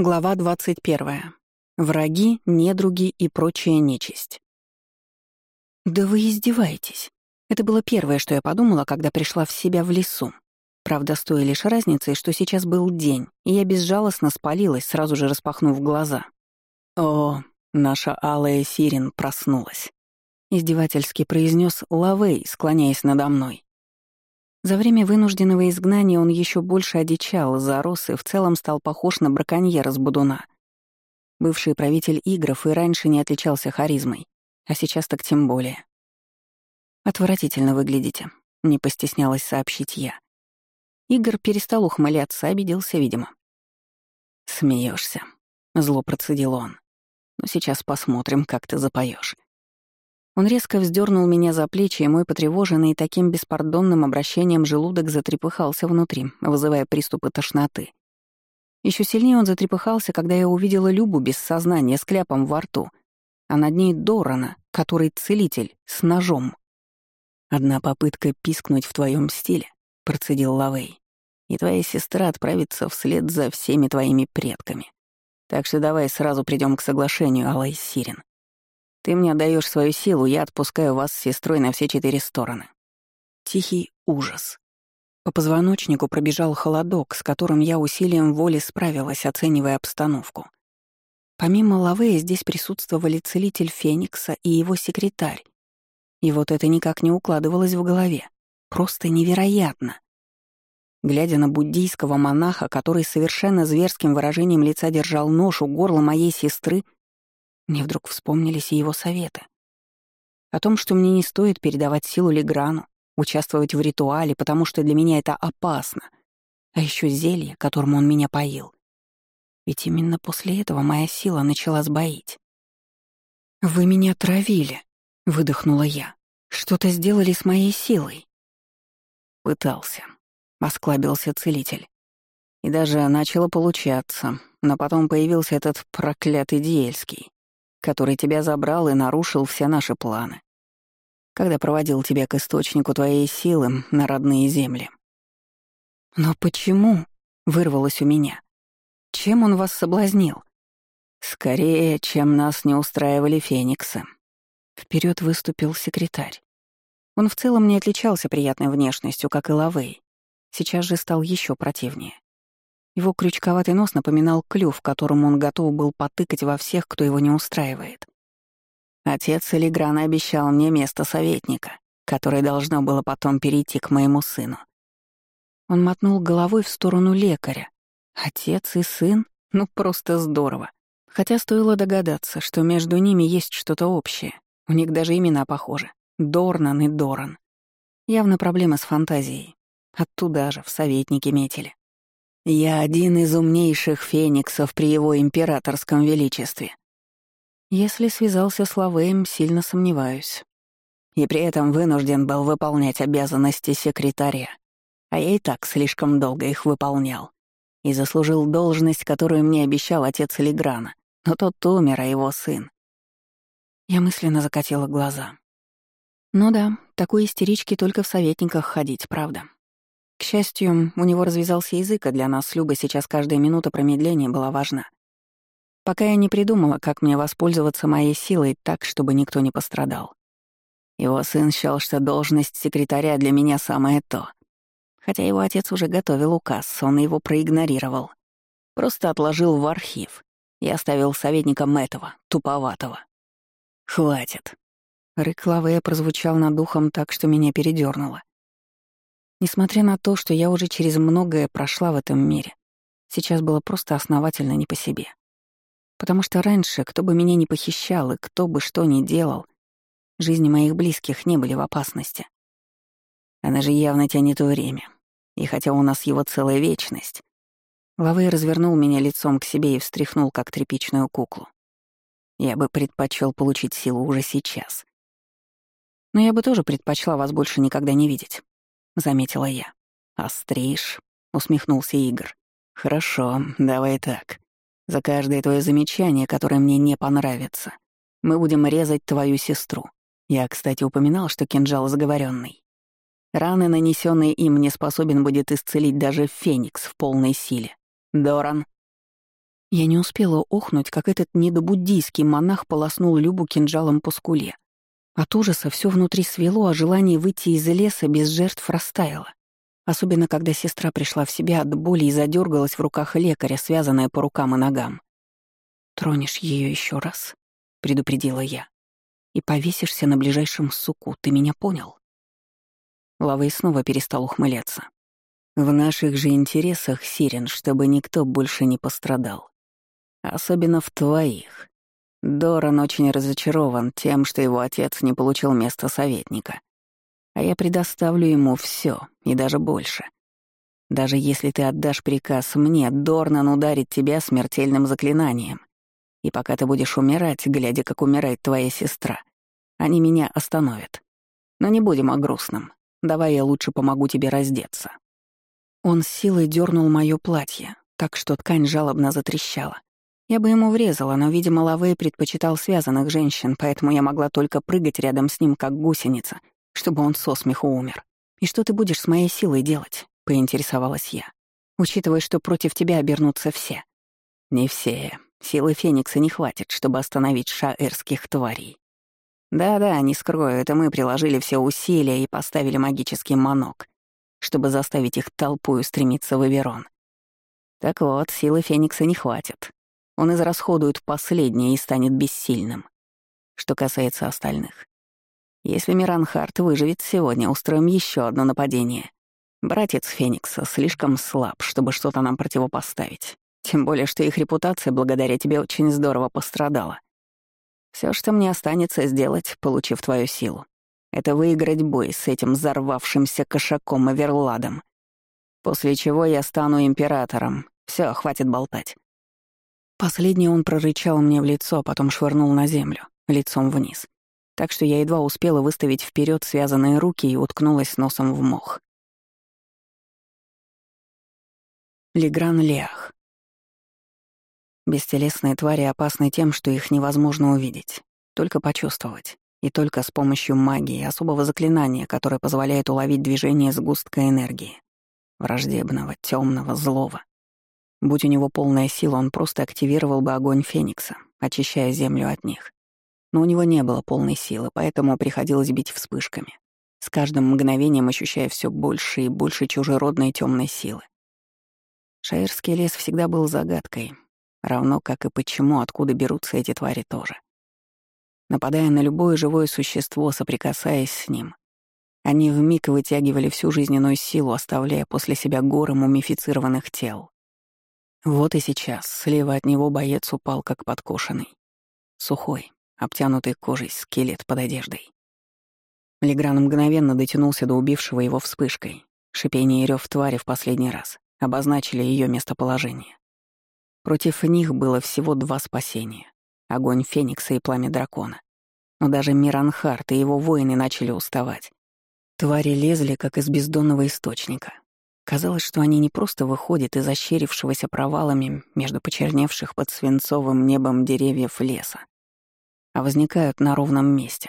Глава 21. Враги, недруги и прочая нечисть. «Да вы издеваетесь. Это было первое, что я подумала, когда пришла в себя в лесу. Правда, с той лишь разницей, что сейчас был день, и я безжалостно спалилась, сразу же распахнув глаза. О, наша алая сирен проснулась. Издевательски произнес Лавей, склоняясь надо мной. За время вынужденного изгнания он еще больше одичал, зарос и в целом стал похож на браконьера с Будуна. Бывший правитель игров и раньше не отличался харизмой, а сейчас так тем более. «Отвратительно выглядите», — не постеснялась сообщить я. Игорь перестал ухмыляться, обиделся, видимо. Смеешься, зло процедил он. «Но сейчас посмотрим, как ты запоешь. Он резко вздернул меня за плечи, и мой потревоженный таким беспардонным обращением желудок затрепыхался внутри, вызывая приступы тошноты. Еще сильнее он затрепыхался, когда я увидела Любу без сознания с кляпом во рту, а над ней Дорана, который целитель, с ножом. «Одна попытка пискнуть в твоем стиле», — процедил Лавей, «и твоя сестра отправится вслед за всеми твоими предками. Так что давай сразу придем к соглашению, Алай Сирин. Ты мне отдаешь свою силу, я отпускаю вас с сестрой на все четыре стороны. Тихий ужас. По позвоночнику пробежал холодок, с которым я усилием воли справилась, оценивая обстановку. Помимо Лавея здесь присутствовали целитель Феникса и его секретарь. И вот это никак не укладывалось в голове. Просто невероятно. Глядя на буддийского монаха, который совершенно зверским выражением лица держал нож у горла моей сестры, мне вдруг вспомнились и его советы. О том, что мне не стоит передавать силу Леграну, участвовать в ритуале, потому что для меня это опасно. А еще зелье, которым он меня поил. Ведь именно после этого моя сила начала сбоить. «Вы меня травили», — выдохнула я. «Что-то сделали с моей силой». Пытался. Осклабился целитель. И даже начало получаться, но потом появился этот проклятый Диельский который тебя забрал и нарушил все наши планы, когда проводил тебя к источнику твоей силы на родные земли. «Но почему?» — вырвалось у меня. «Чем он вас соблазнил?» «Скорее, чем нас не устраивали фениксы». Вперед выступил секретарь. Он в целом не отличался приятной внешностью, как и Лавей. Сейчас же стал еще противнее. Его крючковатый нос напоминал клюв, которым он готов был потыкать во всех, кто его не устраивает. Отец Элиграна обещал мне место советника, которое должно было потом перейти к моему сыну. Он мотнул головой в сторону лекаря. Отец и сын? Ну, просто здорово. Хотя стоило догадаться, что между ними есть что-то общее. У них даже имена похожи. Дорнан и Доран. Явно проблема с фантазией. Оттуда же, в советнике метили. Я один из умнейших фениксов при его императорском величестве. Если связался с Лавеем, сильно сомневаюсь. И при этом вынужден был выполнять обязанности секретаря. А я и так слишком долго их выполнял. И заслужил должность, которую мне обещал отец Леграна. Но тот умер, а его сын. Я мысленно закатила глаза. Ну да, такой истерички только в советниках ходить, правда. К счастью, у него развязался язык, а для нас с Любой сейчас каждая минута промедления была важна. Пока я не придумала, как мне воспользоваться моей силой так, чтобы никто не пострадал. Его сын считал, что должность секретаря для меня самое то. Хотя его отец уже готовил указ, он его проигнорировал. Просто отложил в архив и оставил советником этого, туповатого. «Хватит». Рык Лавея прозвучал над духом так, что меня передёрнуло. Несмотря на то, что я уже через многое прошла в этом мире, сейчас было просто основательно не по себе. Потому что раньше, кто бы меня не похищал и кто бы что ни делал, жизни моих близких не были в опасности. Она же явно тянет время. И хотя у нас его целая вечность, Лавей развернул меня лицом к себе и встряхнул, как тряпичную куклу. Я бы предпочел получить силу уже сейчас. Но я бы тоже предпочла вас больше никогда не видеть заметила я. «Остришь?» — усмехнулся Игорь. «Хорошо, давай так. За каждое твое замечание, которое мне не понравится, мы будем резать твою сестру. Я, кстати, упоминал, что кинжал заговоренный. Раны, нанесенные им, не способен будет исцелить даже Феникс в полной силе. Доран?» Я не успела охнуть, как этот недобуддийский монах полоснул Любу кинжалом по скуле. От ужаса все внутри свело, а желание выйти из леса без жертв растаяло. Особенно, когда сестра пришла в себя от боли и задергалась в руках лекаря, связанная по рукам и ногам. «Тронешь ее еще раз», — предупредила я. «И повесишься на ближайшем суку, ты меня понял?» Лавей снова перестал ухмыляться. «В наших же интересах, Сирен, чтобы никто больше не пострадал. Особенно в твоих. Доран очень разочарован тем, что его отец не получил место советника. А я предоставлю ему все и даже больше. Даже если ты отдашь приказ мне, Дорнан ударит тебя смертельным заклинанием. И пока ты будешь умирать, глядя, как умирает твоя сестра, они меня остановят. Но не будем о грустном. Давай я лучше помогу тебе раздеться». Он силой дернул моё платье, так что ткань жалобно затрещала. Я бы ему врезала, но, видимо, Лавей предпочитал связанных женщин, поэтому я могла только прыгать рядом с ним, как гусеница, чтобы он со смеху умер. «И что ты будешь с моей силой делать?» — поинтересовалась я. «Учитывая, что против тебя обернутся все». «Не все. Силы Феникса не хватит, чтобы остановить шаэрских тварей. Да-да, не скрою, это мы приложили все усилия и поставили магический манок, чтобы заставить их толпою стремиться в Эверон. Так вот, силы Феникса не хватит. Он израсходует последнее и станет бессильным. Что касается остальных. Если Миранхарт выживет сегодня, устроим еще одно нападение. Братец Феникса слишком слаб, чтобы что-то нам противопоставить. Тем более, что их репутация благодаря тебе очень здорово пострадала. Все, что мне останется сделать, получив твою силу, это выиграть бой с этим взорвавшимся кошаком Эверладом. После чего я стану императором. Все, хватит болтать. Последний он прорычал мне в лицо, а потом швырнул на землю, лицом вниз. Так что я едва успела выставить вперед связанные руки и уткнулась носом в мох. Легран Леах. Бестелесные твари опасны тем, что их невозможно увидеть, только почувствовать. И только с помощью магии, особого заклинания, которое позволяет уловить движение сгустка энергии. Враждебного, темного, злого. Будь у него полная сила, он просто активировал бы огонь Феникса, очищая землю от них. Но у него не было полной силы, поэтому приходилось бить вспышками, с каждым мгновением ощущая все больше и больше чужеродной темной силы. Шаирский лес всегда был загадкой, равно как и почему, откуда берутся эти твари тоже. Нападая на любое живое существо, соприкасаясь с ним, они вмиг вытягивали всю жизненную силу, оставляя после себя горы мумифицированных тел. Вот и сейчас слева от него боец упал как подкошенный. Сухой, обтянутый кожей скелет под одеждой. Легран мгновенно дотянулся до убившего его вспышкой. Шипение и рёв твари в последний раз обозначили ее местоположение. Против них было всего два спасения — огонь Феникса и пламя дракона. Но даже Миранхарт и его воины начали уставать. Твари лезли, как из бездонного источника, Казалось, что они не просто выходят из ощерившегося провалами между почерневших под свинцовым небом деревьев леса, а возникают на ровном месте.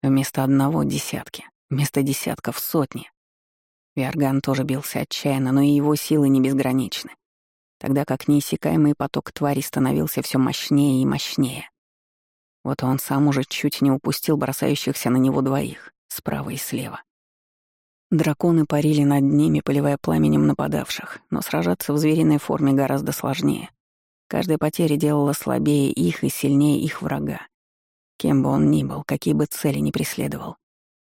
Вместо одного — десятки, вместо десятков — сотни. Виарган тоже бился отчаянно, но и его силы не безграничны, тогда как неиссякаемый поток тварей становился все мощнее и мощнее. Вот он сам уже чуть не упустил бросающихся на него двоих, справа и слева. Драконы парили над ними, поливая пламенем нападавших, но сражаться в звериной форме гораздо сложнее. Каждая потеря делала слабее их и сильнее их врага. Кем бы он ни был, какие бы цели ни преследовал.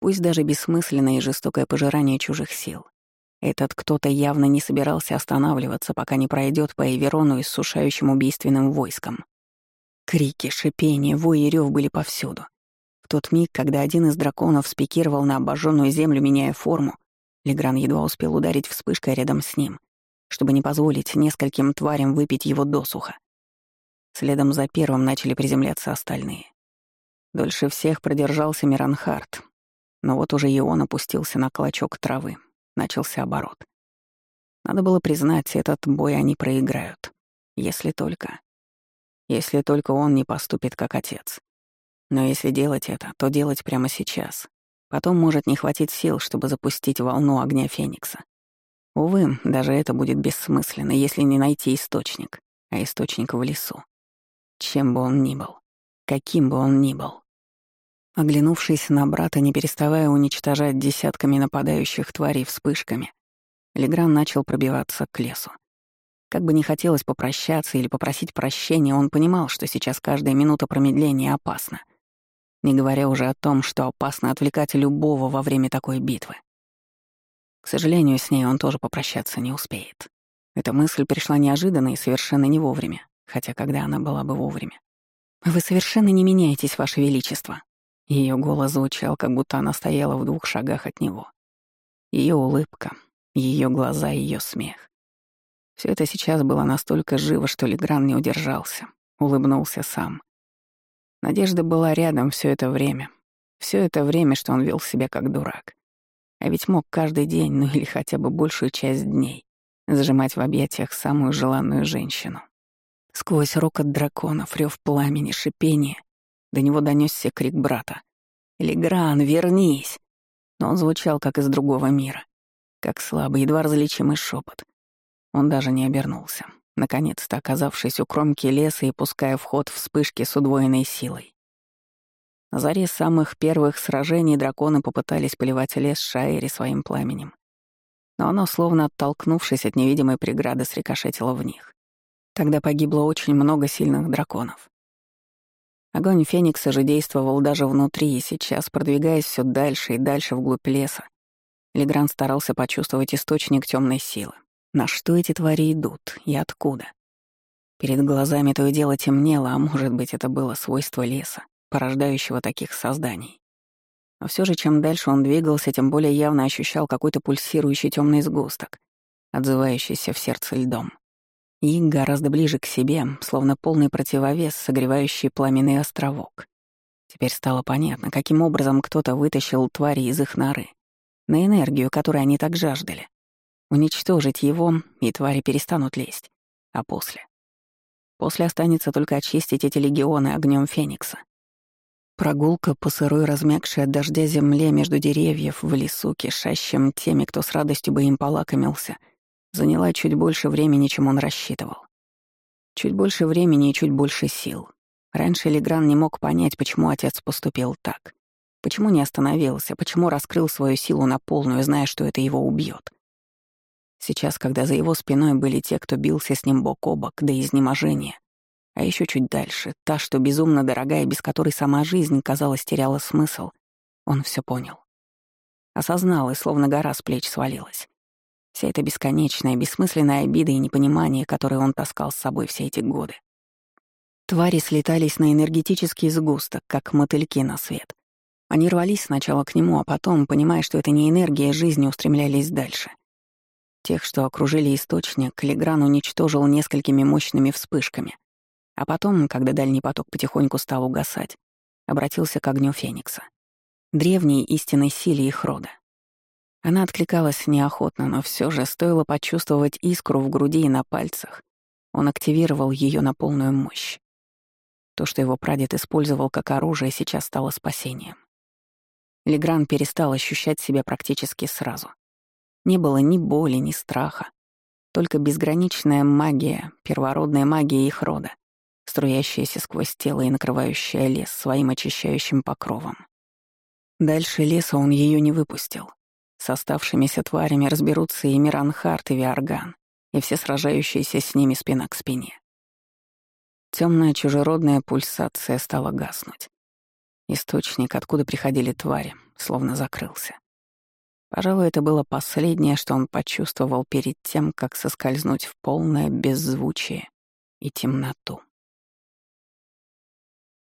Пусть даже бессмысленное и жестокое пожирание чужих сил. Этот кто-то явно не собирался останавливаться, пока не пройдет по Эверону иссушающим убийственным войском. Крики, шипение, вой и рёв были повсюду тот миг, когда один из драконов спикировал на обожженную землю, меняя форму, Легран едва успел ударить вспышкой рядом с ним, чтобы не позволить нескольким тварям выпить его досуха. Следом за первым начали приземляться остальные. Дольше всех продержался Миранхарт, но вот уже и он опустился на клочок травы. Начался оборот. Надо было признать, этот бой они проиграют. Если только... Если только он не поступит как отец. Но если делать это, то делать прямо сейчас. Потом может не хватить сил, чтобы запустить волну огня Феникса. Увы, даже это будет бессмысленно, если не найти источник. а источник в лесу. Чем бы он ни был, каким бы он ни был. Оглянувшись на брата, не переставая уничтожать десятками нападающих тварей вспышками, Легран начал пробиваться к лесу. Как бы не хотелось попрощаться или попросить прощения, он понимал, что сейчас каждая минута промедления опасна. Не говоря уже о том, что опасно отвлекать любого во время такой битвы. К сожалению, с ней он тоже попрощаться не успеет. Эта мысль пришла неожиданно и совершенно не вовремя, хотя когда она была бы вовремя. «Вы совершенно не меняетесь, Ваше Величество». Ее голос звучал, как будто она стояла в двух шагах от него. Ее улыбка, ее глаза, ее смех. Все это сейчас было настолько живо, что Легран не удержался, улыбнулся сам. Надежда была рядом все это время. Все это время, что он вел себя как дурак. А ведь мог каждый день, ну или хотя бы большую часть дней, зажимать в объятиях самую желанную женщину. Сквозь рокот драконов, рев пламени, шипение, до него донесся крик брата. «Легран, вернись!» Но он звучал, как из другого мира, как слабый, едва различимый шепот. Он даже не обернулся, наконец-то оказавшись у кромки леса и пуская в ход вспышки с удвоенной силой. На заре самых первых сражений драконы попытались поливать лес Шаэри своим пламенем. Но оно, словно оттолкнувшись от невидимой преграды, срикошетило в них. Тогда погибло очень много сильных драконов. Огонь Феникса же действовал даже внутри, и сейчас, продвигаясь все дальше и дальше вглубь леса, Легран старался почувствовать источник темной силы. На что эти твари идут и откуда? Перед глазами то и дело темнело, а может быть, это было свойство леса порождающего таких созданий. Но все же, чем дальше он двигался, тем более явно ощущал какой-то пульсирующий темный сгусток, отзывающийся в сердце льдом. И гораздо ближе к себе, словно полный противовес, согревающий пламенный островок. Теперь стало понятно, каким образом кто-то вытащил твари из их норы, на энергию, которой они так жаждали. Уничтожить его, и твари перестанут лезть. А после? После останется только очистить эти легионы огнем Феникса. Прогулка по сырой, размягшей от дождя земле между деревьев в лесу, кишащим теми, кто с радостью бы им полакомился, заняла чуть больше времени, чем он рассчитывал. Чуть больше времени и чуть больше сил. Раньше Легран не мог понять, почему отец поступил так. Почему не остановился, почему раскрыл свою силу на полную, зная, что это его убьет. Сейчас, когда за его спиной были те, кто бился с ним бок о бок до изнеможения, а еще чуть дальше, та, что безумно дорогая, без которой сама жизнь, казалось, теряла смысл, он все понял. Осознал, и словно гора с плеч свалилась. Вся эта бесконечная, бессмысленная обида и непонимание, которые он таскал с собой все эти годы. Твари слетались на энергетический сгусток, как мотыльки на свет. Они рвались сначала к нему, а потом, понимая, что это не энергия жизни, устремлялись дальше. Тех, что окружили источник, Легран уничтожил несколькими мощными вспышками, а потом, когда дальний поток потихоньку стал угасать, обратился к огню Феникса, древней истинной силе их рода. Она откликалась неохотно, но все же стоило почувствовать искру в груди и на пальцах. Он активировал ее на полную мощь. То, что его прадед использовал как оружие, сейчас стало спасением. Легран перестал ощущать себя практически сразу. Не было ни боли, ни страха. Только безграничная магия, первородная магия их рода, струящаяся сквозь тело и накрывающая лес своим очищающим покровом. Дальше леса он ее не выпустил. С оставшимися тварями разберутся и Миранхарт, и Виарган, и все сражающиеся с ними спина к спине. Темная чужеродная пульсация стала гаснуть. Источник, откуда приходили твари, словно закрылся. Пожалуй, это было последнее, что он почувствовал перед тем, как соскользнуть в полное беззвучие и темноту.